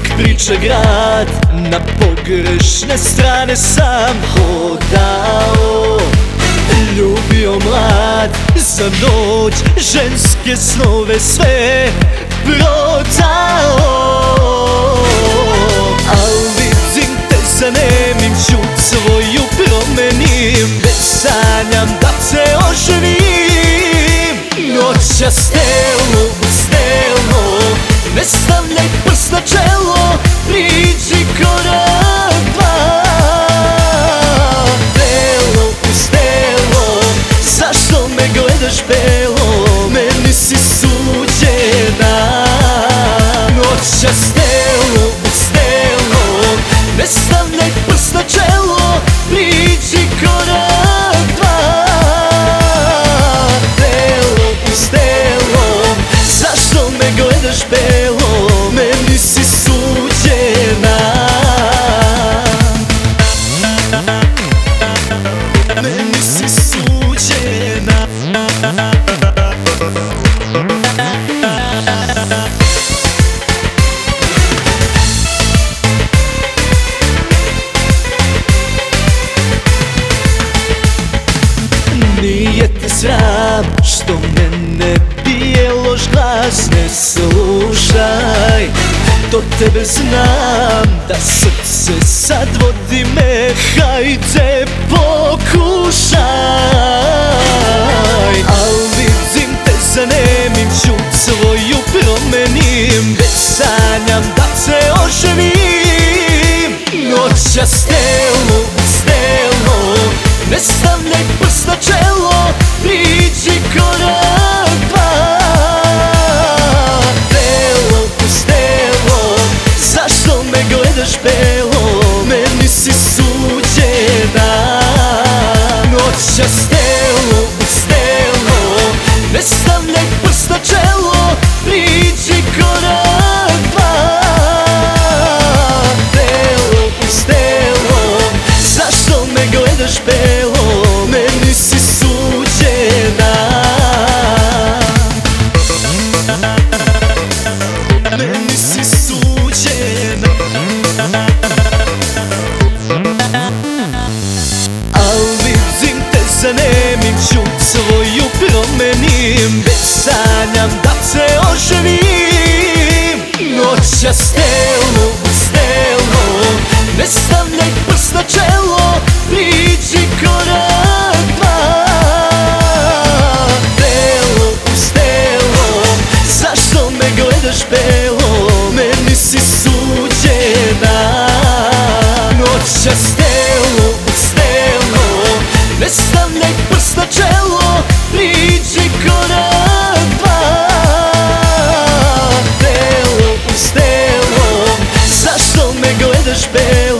uvijek priča grad. Na pogrešne strane sam hodao. Ljubio mlad za noć Ženske snove sve prodao. Al vidim te zanemim ću svoju promenim. Već sanjam da te oživim Noća stelu u stelu Ne stavljaj prst Nije te sram što mene bije loš glas Ne slušaj, do tebe znam Da srce sad vodi me Hajde pokušaj. Al vidim te zanemim ću Svoju promenim Već sanjam da te oživim. Noća stelu, stelu suđena Noća stelu u stelo Ne stavljaj prst na čelo Priđi korak dva. Belo u stelo Zašto me gledaš belo Meni si Belo